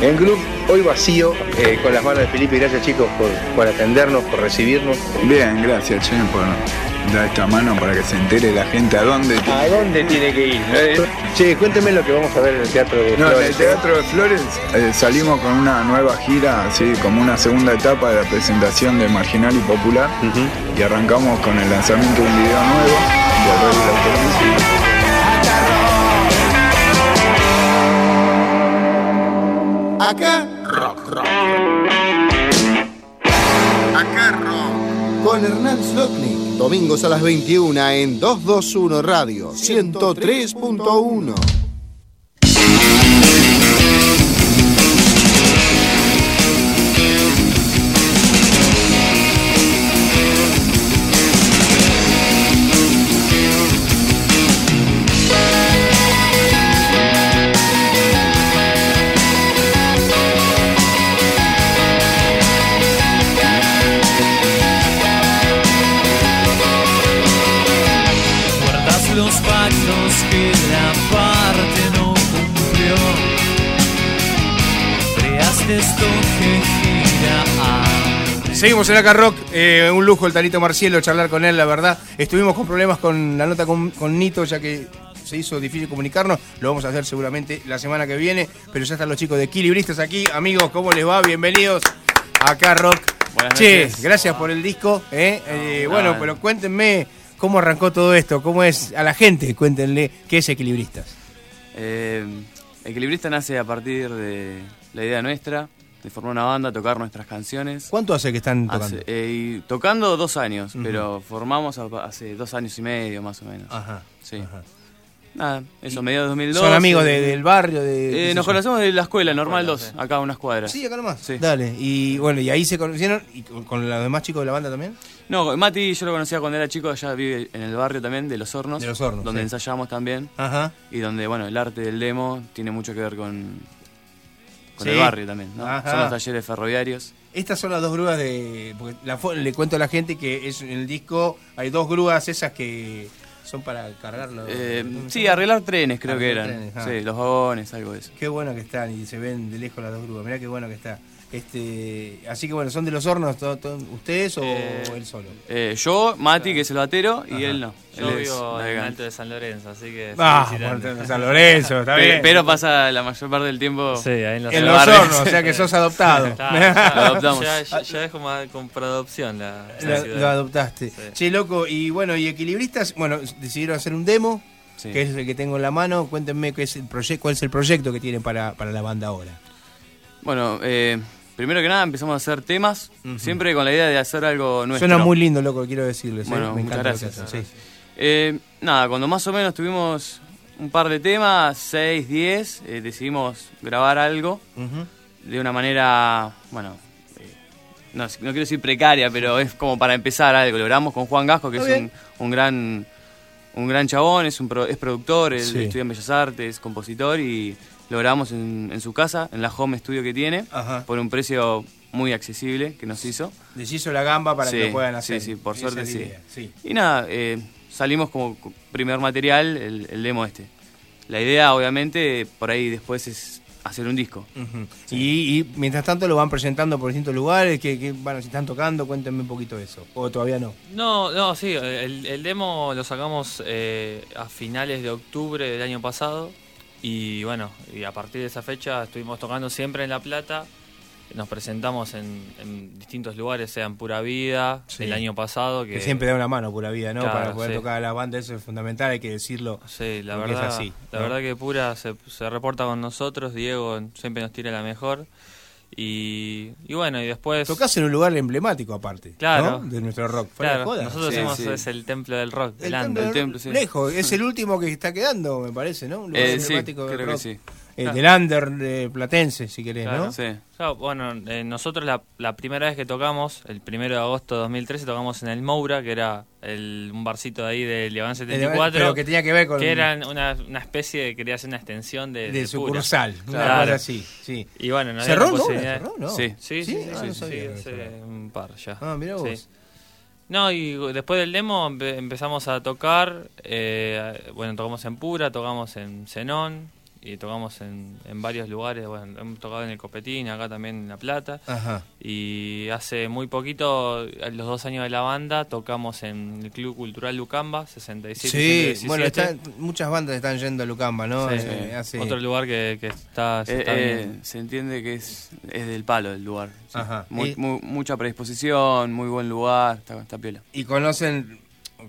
En Club, hoy vacío, eh, con las manos de Felipe. Gracias chicos por, por atendernos, por recibirnos. Bien, gracias, Che, por dar esta mano para que se entere la gente a dónde. ¿A dónde tiene que ir? Che, cuénteme lo que vamos a ver en el Teatro de No, en el Teatro de Flores eh, salimos con una nueva gira, así como una segunda etapa de la presentación de Marginal y Popular. Y arrancamos con el lanzamiento de un video nuevo de Acá, rock, rock. Acá, rock. Con Hernán Slotnick. Domingos a las 21 en 221 Radio 103.1. Seguimos en Acá Rock, eh, un lujo el Talito Marcielo charlar con él, la verdad. Estuvimos con problemas con la nota con, con Nito, ya que se hizo difícil comunicarnos. Lo vamos a hacer seguramente la semana que viene, pero ya están los chicos de Equilibristas aquí. Amigos, ¿cómo les va? Bienvenidos a Acá Rock. Buenas che, noches. gracias por el disco. ¿eh? Eh, No, bueno, pero cuéntenme cómo arrancó todo esto, cómo es a la gente, cuéntenle qué es Equilibristas. Eh, Equilibrista nace a partir de la idea nuestra, de formar una banda, tocar nuestras canciones. ¿Cuánto hace que están tocando? Hace- eh, tocando dos años, pero formamos hace dos años y medio más o menos. Ajá. Sí. ajá. Nada, eso, mediados de 2002. ¿Son amigos de- del barrio? De, Eh, nos conocemos de la escuela, Normal 2, acá a unas cuadras. Sí, acá nomás. Sí. Dale. Y bueno, y ahí se conocieron y con, con los demás chicos de la banda también. No, Mati yo lo conocía cuando era chico, allá vive en el barrio también, de Los Hornos. De Los Hornos, Donde sí. ensayamos también. Ajá. Y donde, bueno, el arte del demo tiene mucho que ver con, con Sí. el barrio también, ¿no? Ajá. Son los talleres ferroviarios. Estas son las dos grúas de. Porque la le cuento a la gente que es en el disco hay dos grúas esas que son para cargarlo. Eh, ¿Cómo se sí, arreglar trenes creo que eran. trenes, ah. Sí, los vagones, algo de eso. Qué bueno que están y se ven de lejos las dos grúas. Mirá qué bueno que está. Este, así que bueno, ¿son de los hornos todo- todo- ustedes o Eh, él solo? Eh, yo, Mati, que es el batero, y él no. Yo él vivo en. Alto de San Lorenzo, así que. Ah, bueno, San Lorenzo, está bien. Pero pasa la mayor parte del tiempo. Sí, ahí en los, en hornos, o sea que sos adoptado. Lo adoptamos. Ya, ya- ya es como, como por adopción la, la Lo, adoptaste. Sí. Che, loco, y bueno, y equilibristas, bueno, decidieron hacer un demo, Sí. que es el que tengo en la mano. Cuéntenme qué es el proyecto, cuál es el proyecto que tienen para, para la banda ahora. Bueno, eh, primero que nada empezamos a hacer temas, siempre con la idea de hacer algo nuestro. Suena muy lindo, loco, quiero decirles. ¿eh? Bueno, Me muchas gracias. sí. Eh, nada, cuando más o menos tuvimos un par de temas, 6, 10, eh, decidimos grabar algo de una manera, bueno, eh, no, no quiero decir precaria, pero es como para empezar algo. Lo grabamos con Juan Gasco, que es un, gran un gran chabón, es, un pro- es productor, Sí. estudia en Bellas Artes, compositor y lo grabamos en, en su casa, en la home studio que tiene, Ajá. por un precio muy accesible que nos hizo. Les hizo la gamba para que Sí, lo puedan sí, hacer. sí, por Esa suerte sí. sí. Y nada, eh, salimos como primer material el, el demo este. La idea, obviamente, por ahí después es hacer un disco. Y, y mientras tanto lo van presentando por distintos lugares, que, que, bueno, si están tocando, cuéntenme un poquito de eso. O todavía no. No, no, sí, el, el demo lo sacamos eh, a finales de octubre del año pasado. Y bueno, y a partir de esa fecha estuvimos tocando siempre en La Plata. Nos presentamos en, en distintos lugares, sea en Pura Vida, Sí. el año pasado. Que, Que siempre da una mano pura vida, ¿no? Claro, para poder sí. tocar a la banda, eso es fundamental, hay que decirlo. Sí, la porque es verdad, así, la ¿no? verdad que Pura se, se reporta con nosotros, Diego siempre nos tira la mejor. Y, y bueno, y después... Tocás en un lugar emblemático aparte, Claro. ¿no? De nuestro rock. Claro, joda. nosotros Sí, somos sí. es el templo del rock, El el Under. templo, el templo, sí. Lejos, es el último que está quedando, me parece, ¿no? Un lugar Eh, emblemático del creo que rock. sí. Eh, Claro. Del under eh, platense, si querés, Claro. ¿no? Sí. Claro, bueno, eh, nosotros la, la primera vez que tocamos, el primero de agosto de 2013, tocamos en el Moura, que era el, un barcito de ahí de Levan 74. Pero que tenía que ver con que era una, una especie de, quería hacer una extensión de, de de Pura. sucursal, una Claro. cosa así, sí. Y bueno, no ¿Cerró, no? ¿Cerró, no? Sí. Sí, sí, ¿Sí? sí, Ah, sí, no sí, hace un par ya. Ah, mirá Sí. vos. No, y después del demo empe- empezamos a tocar, eh, bueno, tocamos en Pura, tocamos en Zenón, y tocamos en, en varios lugares. Bueno, hemos tocado en el Copetín, acá también en La Plata. Ajá. Y hace muy poquito, a los dos años de la banda, tocamos en el Club Cultural Lucamba, 67 Sí, 117. bueno, están- muchas bandas están yendo a Lucamba, ¿no? Sí, Eh, hace- Otro lugar que, que está, se Eh, está eh, bien. se entiende que es, es del palo el lugar. sí. Ajá. Muy- Y- muy- mucha predisposición, muy buen lugar, está, está piola. Y conocen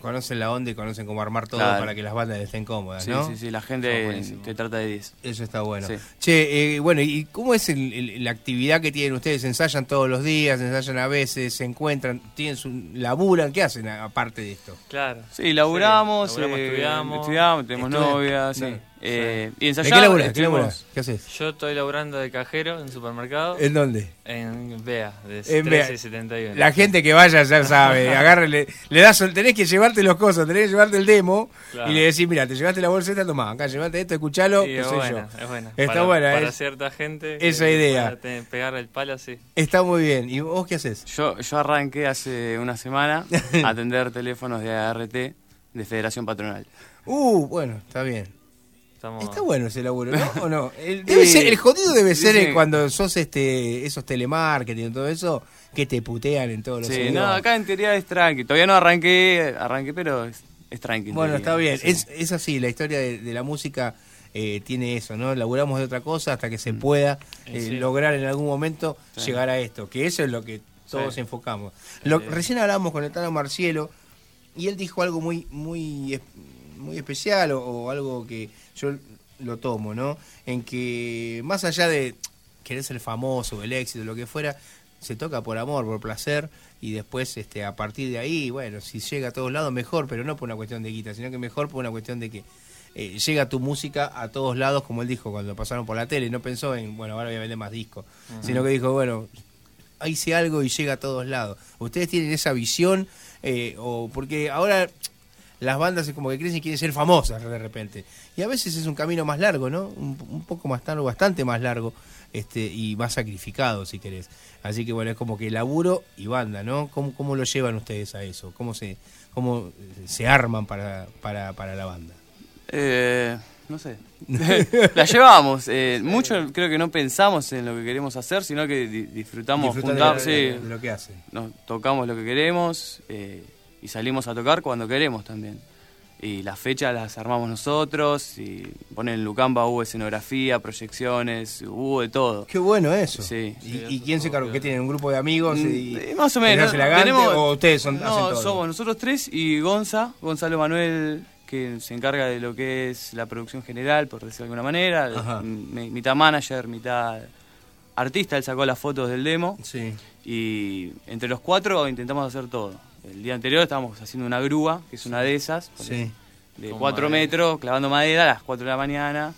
conocen la onda y conocen cómo armar todo Claro. para que las bandas estén cómodas, Sí, ¿no? sí, sí, la gente te trata de 10. Eso está bueno. Sí. Che, eh, bueno, ¿y cómo es el- el- la actividad que tienen ustedes? ¿Ensayan todos los días? ¿Ensayan a veces? ¿Se encuentran? ¿Tienen su, laburan? ¿Qué hacen aparte de esto? Claro. Sí, laburamos, Sí, laburamos, eh, estudiamos. estudiamos, tenemos Estudian. novia, sí. No. Eh, y ¿De ensayamos. qué laburas? ¿Qué haces? Yo estoy laburando de cajero en supermercado ¿En dónde? en BEA, de En Bea. 1371. La gente que vaya ya sabe, agárrele, le das, tenés que llevarte los cosas, tenés que llevarte el demo Claro. y le decís, mira, te llevaste la bolseta, tomá, acá llevate esto, escuchalo, Sí, qué es sé buena, yo. es buena. Está para, buena, Para es- cierta gente. esa que idea. pegar el palo, sí. Está muy bien. ¿Y vos qué haces? Yo, yo arranqué hace una semana a atender teléfonos de ART de Federación Patronal. Uh, bueno, está bien. Estamos... Está bueno ese laburo, ¿no? ¿O no? El, debe ser, el jodido debe ser cuando sos este esos telemarketing y todo eso, que te putean en todos los Sí, no, acá en teoría es tranqui. Todavía no arranqué, arranqué, pero es, es tranqui. en Bueno, teoría. está bien. Sí. Es, es así, la historia de, de la música eh, tiene eso, ¿no? Laburamos de otra cosa hasta que se pueda eh, Sí. lograr en algún momento Sí. llegar a esto, que eso es lo que todos enfocamos. Lo-. Recién hablamos con el Tano Marcielo y él dijo algo muy, muy especial o, o algo que yo lo tomo, ¿no? En que más allá de querer ser famoso, el éxito, lo que fuera, se toca por amor, por placer y después este a partir de ahí, bueno, si llega a todos lados mejor, pero no por una cuestión de guita, sino que mejor por una cuestión de que eh, llega tu música a todos lados, como él dijo cuando pasaron por la tele, no pensó en, bueno, ahora voy a vender más discos, sino que dijo, bueno, hice algo y llega a todos lados. ¿Ustedes tienen esa visión? Eh, o porque ahora las bandas es como que crecen y quieren ser famosas de repente. Y a veces es un camino más largo, ¿no? Un, un poco más largo, bastante más largo este y más sacrificado, si querés. Así que bueno, es como que laburo y banda, ¿no? ¿Cómo, cómo lo llevan ustedes a eso? ¿Cómo se, cómo se arman para, para, para la banda? Eh, no sé. la llevamos. eh, mucho creo que no pensamos en lo que queremos hacer, sino que di- disfrutamos, de, juntar, lo- de- lo que hacen. nos tocamos lo que queremos eh, y salimos a tocar cuando queremos también. Y las fechas las armamos nosotros, y ponen en Lucamba hubo escenografía, proyecciones, hubo de todo. Qué bueno eso. Sí. ¿Y, y quién se encargó? ¿Qué tienen? ¿Un grupo de amigos? Y, Mm, más o ¿les menos. gante Tenemos- ¿O ustedes son, hacen no, todo? somos nosotros tres y Gonza, Gonzalo Manuel, que se encarga de lo que es la producción general, por decirlo de alguna manera. Ajá. Mitad manager, mitad artista, él sacó las fotos del demo. Sí. Y entre los cuatro intentamos hacer todo. El día anterior estábamos haciendo una grúa, que es una de esas, Sí. de Con cuatro madera. metros, clavando madera a las 4 de la mañana.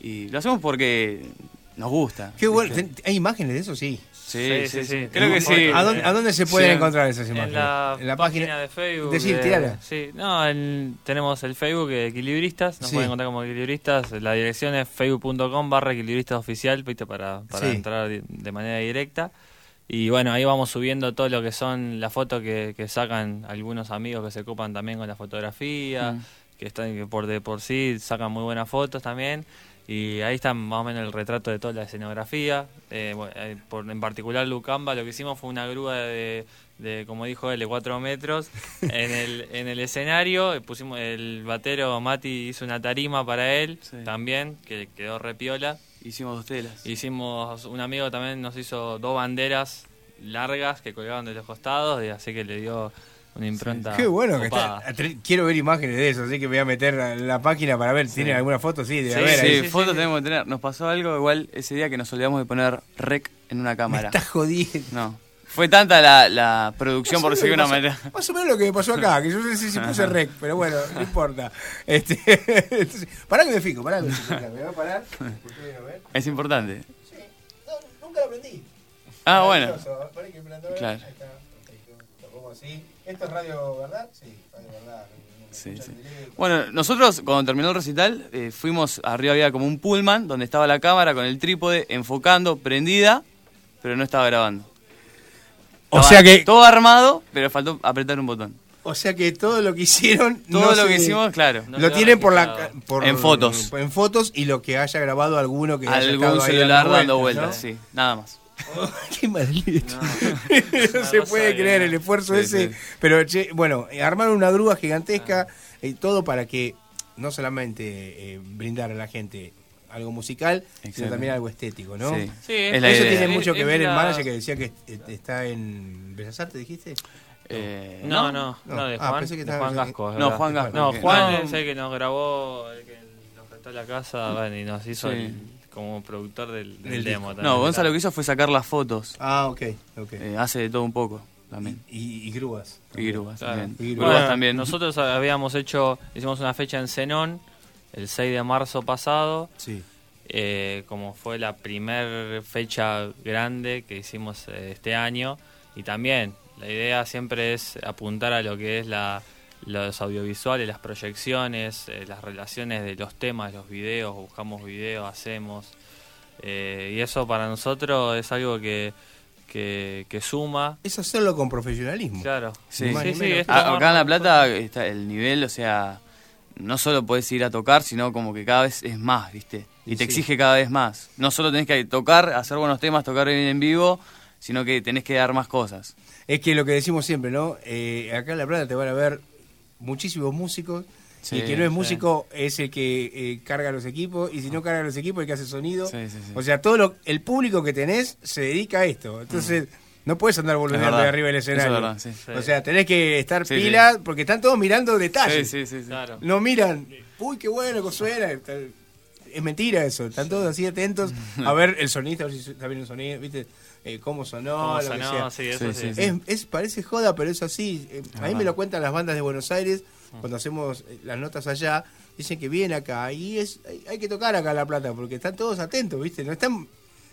Y lo hacemos porque nos gusta. Qué bueno. ¿viste? ¿Ten- ¿Hay imágenes de eso? Sí. Sí, Sí, sí, sí, sí. sí. Creo que sí. ¿A dónde, a dónde se pueden Sí. encontrar esas imágenes? En la, página, de Facebook. Decir, de- tirala. Sí, no, el- tenemos el Facebook de Equilibristas, nos Sí. pueden encontrar como Equilibristas. La dirección es facebook.com barra Equilibristas Oficial, ¿viste? para, para Sí. entrar de manera directa. Y bueno, ahí vamos subiendo todo lo que son las fotos que, que sacan algunos amigos que se ocupan también con la fotografía, Mm. que están que por de por sí sacan muy buenas fotos también. Y ahí está más o menos el retrato de toda la escenografía. Eh, bueno, eh, por, en particular Lucamba, lo que hicimos fue una grúa de, de como dijo él, de 4 metros. en, el, en el escenario eh, pusimos el batero Mati hizo una tarima para él Sí. también, que quedó repiola. Hicimos dos telas. Hicimos, un amigo también nos hizo dos banderas largas que colgaban de los costados, y así que le dio una impronta. Qué bueno que está. Quiero ver imágenes de eso, así que me voy a meter en la página para ver. ¿Tienen alguna foto? Sí, de Sí, a ver. sí, ahí. sí, fotos sí. tenemos que tener. Nos pasó algo igual ese día que nos olvidamos de poner rec en una Me cámara. está jodiendo. No. Fue tanta la, la producción, por decirlo de una manera. Más o menos lo que me pasó acá, que yo no sé si puse rec, pero bueno, no importa. Este, entonces, pará que me fijo, pará que me fijo. Me voy a parar. Es importante. Sí, no, nunca lo aprendí. Ah, bueno. Maravilloso. Pará que me la tengo que ver. Claro. Ahí está. Lo pongo así. ¿Esto es radio verdad? Sí, radio verdad. Sí, sí. Bueno, nosotros cuando terminó el recital eh, fuimos, arriba había como un pullman donde estaba la cámara con el trípode enfocando, prendida, pero no estaba grabando. O sea que Todo armado, pero faltó apretar un botón. O sea que todo lo que hicieron. Todo no lo se- que hicimos, claro. No lo tienen por la por- En fotos. en fotos y lo que haya grabado alguno que haya Algún ahí celular dando vueltas, vueltas, sí, nada más. ¿no? Qué maldito. No, no se puede creer el esfuerzo Sí, ese. sí. Pero, che, bueno, eh, armaron una grúa gigantesca y todo para que no solamente eh, brindar a la gente algo musical, sino también algo estético, ¿no? Sí. Sí, Es la Eso tiene mucho que es ver el la- manager que decía que está en Bellas Artes, dijiste. Eh, No, no, No. no, de Ah, Juan, pensé que de estaba- Juan Gasco. No, verdad. Juan Gasco, No, Juan no. es el que nos grabó, el que nos prestó la casa bueno, y nos hizo Sí. el- como productor del, del demo. también. No, Gonzalo lo que hizo fue sacar las fotos. Ah, ok, ok. Eh, hace de todo un poco también. y, y grúas. Y grúas Claro. también. Y Grúas Bueno, también. Nosotros habíamos hecho, hicimos una fecha en Zenón el 6 de marzo pasado, Sí. eh, como fue la primer fecha grande que hicimos eh, este año. Y también la idea siempre es apuntar a lo que es la, los audiovisuales, las proyecciones, eh, las relaciones de los temas, los videos, buscamos videos, hacemos. eh, y eso para nosotros es algo que, que, que suma. Es hacerlo con profesionalismo. Claro, Sí. Sí, sí, menos. es A- tomar- acá en La Plata está el nivel, o sea, no solo puedes ir a tocar, sino como que cada vez es más, ¿viste? Y Y te sí. exige cada vez más. No solo tenés que tocar, hacer buenos temas, tocar bien en vivo, sino que tenés que dar más cosas. Es que lo que decimos siempre, ¿no? Eh, acá en La Plata te van a ver muchísimos músicos. Sí, y el que no es sí. músico es el que eh, carga los equipos. Y si no carga los equipos, el que hace sonido. Sí, sí, sí. O sea, todo lo, el público que tenés se dedica a esto. Entonces, no puedes andar boludeando de arriba del es escenario. verdad, sí. Sí. O sea, tenés que estar Sí, pila porque están todos mirando detalles. Sí, sí, sí. sí. Claro. No miran, uy, qué bueno que suena. Es mentira eso. Están todos así atentos a ver el sonido, a ver si está bien el sonido, ¿viste? Eh, cómo sonó, Cómo lo que sonó, sea. sí, eso Sí, sí. sí, Es, es- parece joda, pero es así. Eh, a mí me lo cuentan las bandas de Buenos Aires cuando hacemos eh, las notas allá. Dicen que viene acá y es hay, hay que tocar acá La Plata porque están todos atentos, ¿viste? No están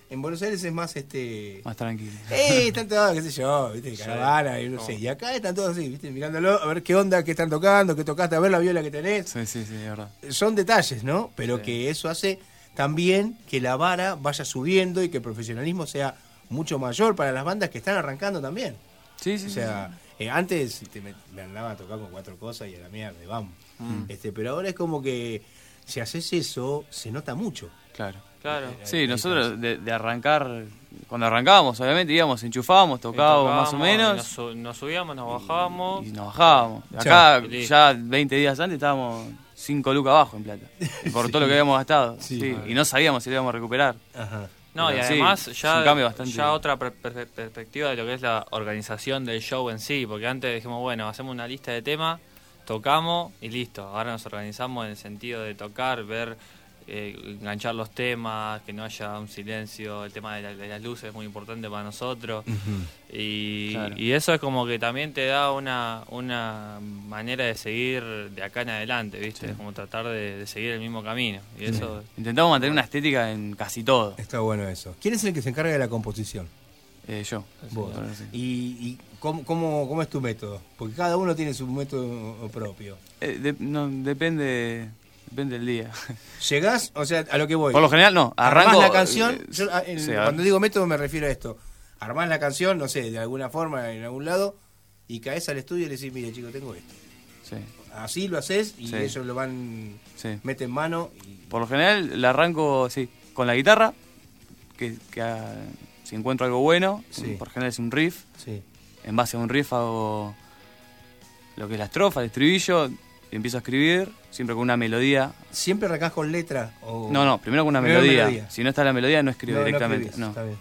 en Buenos Aires es más este Más tranquilo. eh, están todos, qué sé yo, ¿viste? Caravana y no sé. Y acá están todos así, ¿viste? Mirándolo, a ver qué onda, qué están tocando, qué tocaste, a ver la viola que tenés. Sí, sí, sí, es verdad. Son detalles, ¿no? Pero Sí. que eso hace también que la vara vaya subiendo y que el profesionalismo sea mucho mayor para las bandas que están arrancando también. Sí, sí, O sea, eh, antes te me, me andaba a tocar con cuatro cosas y a la mierda, vamos. Mm. Este, pero ahora es como que si haces eso, se nota mucho. Claro. Claro. Sí, nosotros de, de arrancar, cuando arrancábamos, obviamente íbamos, enchufábamos, tocábamos más o menos. Nos, nos subíamos, nos bajábamos. Y nos bajábamos. Acá, ya 20 días antes, estábamos 5 lucas abajo en plata. Por todo lo que habíamos gastado. Sí. Sí, Y no sabíamos si lo íbamos a recuperar. Ajá. No, y Pero además ya, un cambio bastante- ya otra per- per- perspectiva de lo que es la organización del show en sí, porque antes dijimos, bueno, hacemos una lista de temas, tocamos y listo. Ahora nos organizamos en el sentido de tocar, ver, eh, enganchar los temas, que no haya un silencio, el tema de, la- de las luces es muy importante para nosotros. Y, Claro. y eso es como que también te da una, una manera de seguir de acá en adelante, ¿viste? Sí. Es como tratar de, de seguir el mismo camino. Y eso... Intentamos mantener una estética en casi todo. Está bueno eso. ¿Quién es el que se encarga de la composición? Eh, yo. Vos. Ahora sí. ¿Y, y cómo, cómo, cómo es tu método? Porque cada uno tiene su método propio. Eh, de- no, depende, depende del día. ¿Llegás? O sea, a lo que voy. Por lo general, no. Armás Arranco. la canción. eh, yo, a- en- sí, a ver. cuando digo método me refiero a esto. Armás la canción, no sé, de alguna forma, en algún lado, y caes al estudio y le decís, mire, chico, tengo esto. Sí, Así lo haces y Sí. ellos lo van, sí. meten mano. Y, Por lo general la arranco, sí, con la guitarra, que, que ah, si encuentro algo bueno, Sí. por general es un riff, sí. en base a un riff hago lo que es la estrofa, el estribillo, empiezo a escribir, siempre con una melodía. ¿Siempre arrancás con letra? O... No, no, primero con una Primero melodía. melodía. Si no está la melodía no escribo No, no directamente. no. está bien.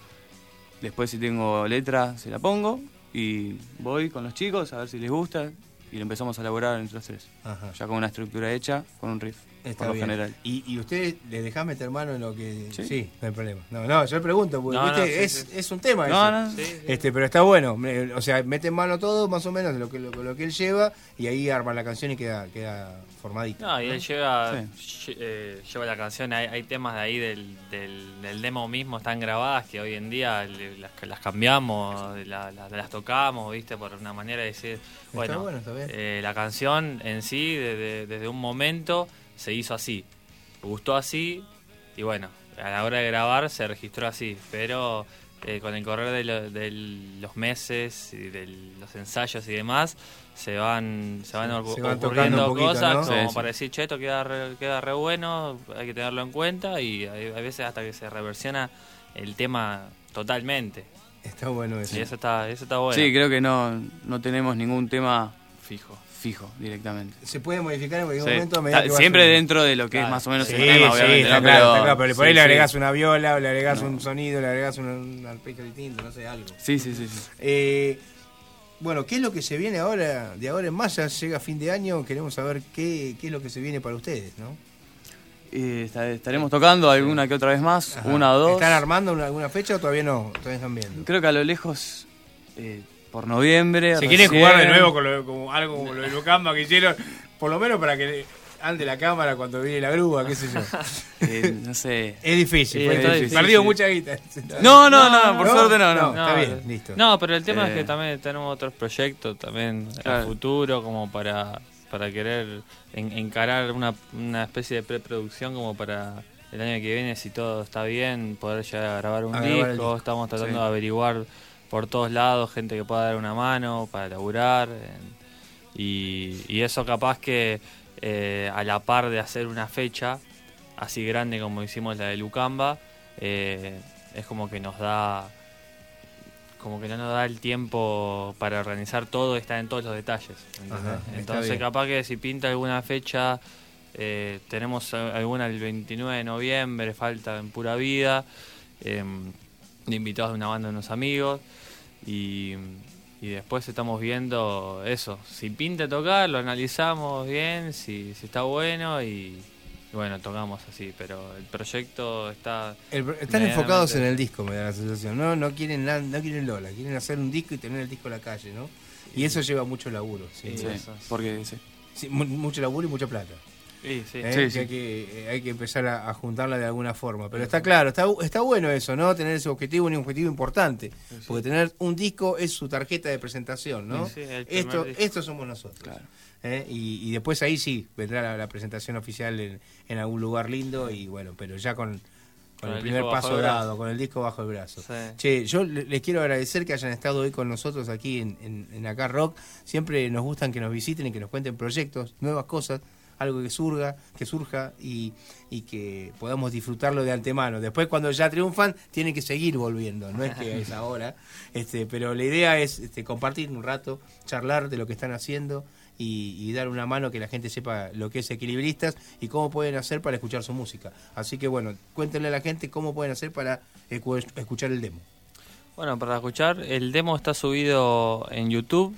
Después si tengo letra se la pongo y voy con los chicos a ver si les gusta y lo empezamos a elaborar entre los tres. Ajá. Ya con una estructura hecha, con un riff, Está por lo bien. general. ¿Y, ¿Y ustedes les dejás meter mano en lo que.? Sí. no hay problema. No, no, yo pregunto, porque No, ¿viste? no, sí, es, sí. es un tema. No, eso. no, Sí, sí. Este, pero está bueno. O sea, meten mano todo, más o menos, de lo que, lo, lo que él lleva, y ahí arman la canción y queda, queda formadita. No, y él lleva, lle- eh, lleva la canción, hay, hay temas de ahí del, del, del demo mismo, están grabadas que hoy en día le- las, las cambiamos, la- la- las tocamos, viste, por una manera de decir, bueno, bueno, está bien. Eh, la canción en sí, desde, desde un momento, se hizo así, gustó así, y bueno, a la hora de grabar se registró así, pero eh, con el correr de, lo- de los meses y de los ensayos y demás, se van, se van, Se ocurriendo van poquito, cosas ¿no? como Sí, sí. para decir, che, esto queda re, queda re bueno, hay que tenerlo en cuenta y hay, hay veces hasta que se reversiona el tema totalmente. Está bueno eso. Y eso está, eso está bueno. Sí, creo que no, no tenemos ningún tema fijo. fijo directamente. Se puede modificar en cualquier Sí. momento. a medida que siempre dentro de lo que es más o menos Sí, el tema, sí, obviamente. está ¿no? claro, pero, está claro, pero por ahí sí, le agregás una viola, o le agregás No. un sonido, le agregás un, un arpegio distinto, no sé, algo. Sí, sí, sí. sí. Eh, bueno, ¿qué es lo que se viene ahora? De ahora en más, ya llega fin de año, queremos saber qué, qué es lo que se viene para ustedes, ¿no? Esta- estaremos tocando alguna que otra vez más, Ajá. una o dos. ¿Están armando una- alguna fecha o todavía no? Todavía están viendo. Creo que a lo lejos, eh, por noviembre. Si quieren jugar de nuevo con lo, como algo como lo de Lucamba que hicieron, por lo menos para que ande la cámara cuando viene la grúa, qué sé yo. eh, no sé. Es difícil, Sí, difícil. difícil. Perdido mucha guita. No, no, no, por suerte no, no. Está bien, listo. No, pero el tema es Eh. que también tenemos otros proyectos también a Claro. futuro como para, para querer en- encarar una, una especie de preproducción como para el año que viene, si todo está bien, poder llegar a grabar un A grabar el disco. disco. Estamos tratando Sí. de averiguar por todos lados gente que pueda dar una mano para laburar. y, y eso capaz que eh, a la par de hacer una fecha así grande como hicimos la de Lucamba, eh, es como que nos da como que no nos da el tiempo para organizar todo, está en todos los detalles. Entonces capaz que si pinta alguna fecha, eh, tenemos alguna el 29 de noviembre, falta en pura vida, eh, de invitados de una banda de unos amigos, y, y después estamos viendo eso, si pinta tocar, lo analizamos bien, si, si está bueno y, y bueno, tocamos así, pero el proyecto está... El están enfocados en el disco, me da la sensación. No, no quieren nada, no quieren Lola, quieren hacer un disco y tener el disco en la calle, ¿no? Y eso lleva mucho laburo, sí. Sí, Sí, porque sí. Sí, mu- mucho laburo y mucha plata. Sí, sí. ¿eh? Sí, Que. Hay, que, eh, hay que empezar a, a juntarla de alguna forma. Pero está claro, está, está bueno eso, ¿no? Tener ese objetivo, un objetivo importante. Porque tener un disco es su tarjeta de presentación, ¿no? Esto, disco. esto somos nosotros. Claro. ¿eh? Y, y después ahí sí vendrá la, la presentación oficial en, en algún lugar lindo y bueno, pero ya con, con Con el, el primer paso dado, con el disco bajo el brazo. Sí. Che, yo le- les quiero agradecer que hayan estado hoy con nosotros aquí en, en, en Acá Rock. Siempre nos gustan que nos visiten y que nos cuenten proyectos, nuevas cosas, algo que surga, que surja y, y que podamos disfrutarlo de antemano. Después cuando ya triunfan, tienen que seguir volviendo, no es que es ahora. Este, pero la idea es este, compartir un rato, charlar de lo que están haciendo y, y dar una mano que la gente sepa lo que es equilibristas y cómo pueden hacer para escuchar su música. Así que bueno, cuéntenle a la gente cómo pueden hacer para escu- escuchar el demo. Bueno, para escuchar, el demo está subido en YouTube.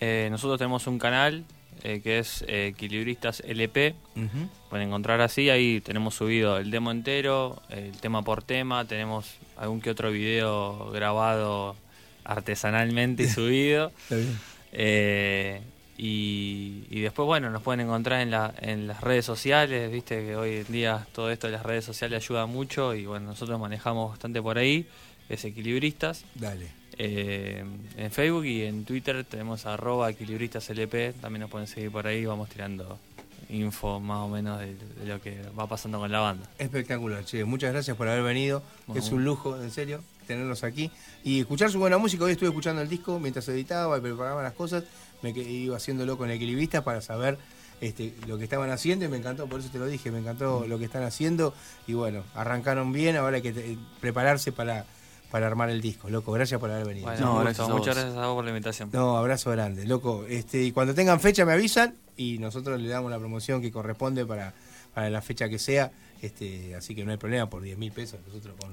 Eh, nosotros tenemos un canal eh, que es eh, Equilibristas LP. Pueden encontrar así, ahí tenemos subido el demo entero, el tema por tema, tenemos algún que otro video grabado artesanalmente y subido. Eh, y, y después, bueno, nos pueden encontrar en, la, en las redes sociales, viste que hoy en día todo esto de las redes sociales ayuda mucho y bueno, nosotros manejamos bastante por ahí, es Equilibristas. Dale. Eh, en Facebook y en Twitter tenemos arroba equilibristaslp, también nos pueden seguir por ahí, vamos tirando info más o menos de, de lo que va pasando con la banda. Espectacular, che. Muchas gracias por haber venido. Bueno. Es un lujo, en serio, tenerlos aquí. Y escuchar su buena música. Hoy estuve escuchando el disco mientras editaba y preparaba las cosas. Me iba haciéndolo con el equilibrista para saber este, lo que estaban haciendo y me encantó, por eso te lo dije, me encantó lo que están haciendo. Y bueno, arrancaron bien, ahora hay que te- prepararse para, para armar el disco. Loco, gracias por haber venido. Bueno, No, gracias muchas gracias a vos por la invitación. No, abrazo grande, loco. Este, y cuando tengan fecha me avisan y nosotros le damos la promoción que corresponde para, para la fecha que sea. Este, así que no hay problema por 10 mil pesos. Nosotros con,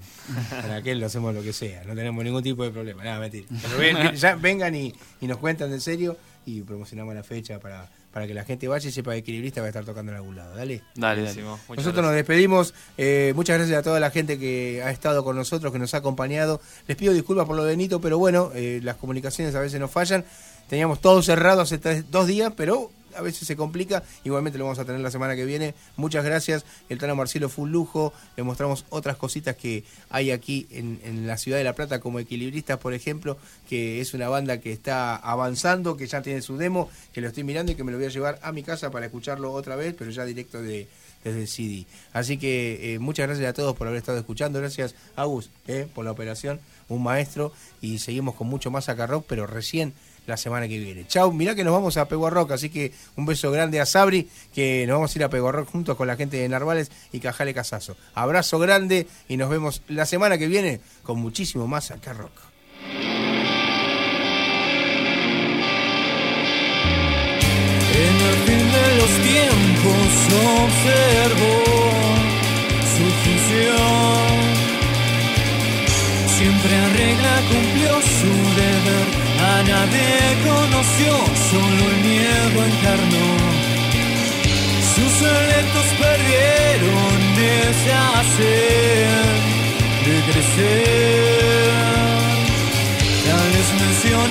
con aquel lo hacemos lo que sea. No tenemos ningún tipo de problema. Nada, mentira. Pero ven- ya vengan y, y nos cuentan en serio y promocionamos la fecha para, para que la gente vaya y sepa que equilibrista va a estar tocando en algún lado. Dale. Dale, dale. Nosotros nos despedimos. Eh, muchas gracias a toda la gente que ha estado con nosotros, que nos ha acompañado. Les pido disculpas por lo de Benito, pero bueno, eh, las comunicaciones a veces nos fallan. Teníamos todo cerrado hace tres- dos días, pero a veces se complica. Igualmente lo vamos a tener la semana que viene. Muchas gracias. El Tano Marcelo fue un lujo. Le mostramos otras cositas que hay aquí en, la ciudad de La Plata, como Equilibristas, por ejemplo, que es una banda que está avanzando, que ya tiene su demo, que lo estoy mirando y que me lo voy a llevar a mi casa para escucharlo otra vez, pero ya directo de, de desde el CD. Así que eh, muchas gracias a todos por haber estado escuchando. Gracias, Agus, eh, por la operación. Un maestro. Y seguimos con mucho más acá rock, pero recién la semana que viene. Chau, mirá que nos vamos a Pegua Rock, así que un beso grande a Sabri, que nos vamos a ir a Pegua Rock juntos con la gente de Narvales y Cajale Casazo. Abrazo grande y nos vemos la semana que viene con muchísimo más acá rock. En el fin de los tiempos observo su función. Siempre arregla, cumplió su deber. Nadie conoció, solo el miedo encarnó. Sus electos perdieron ese hacer de crecer. Tales menciones.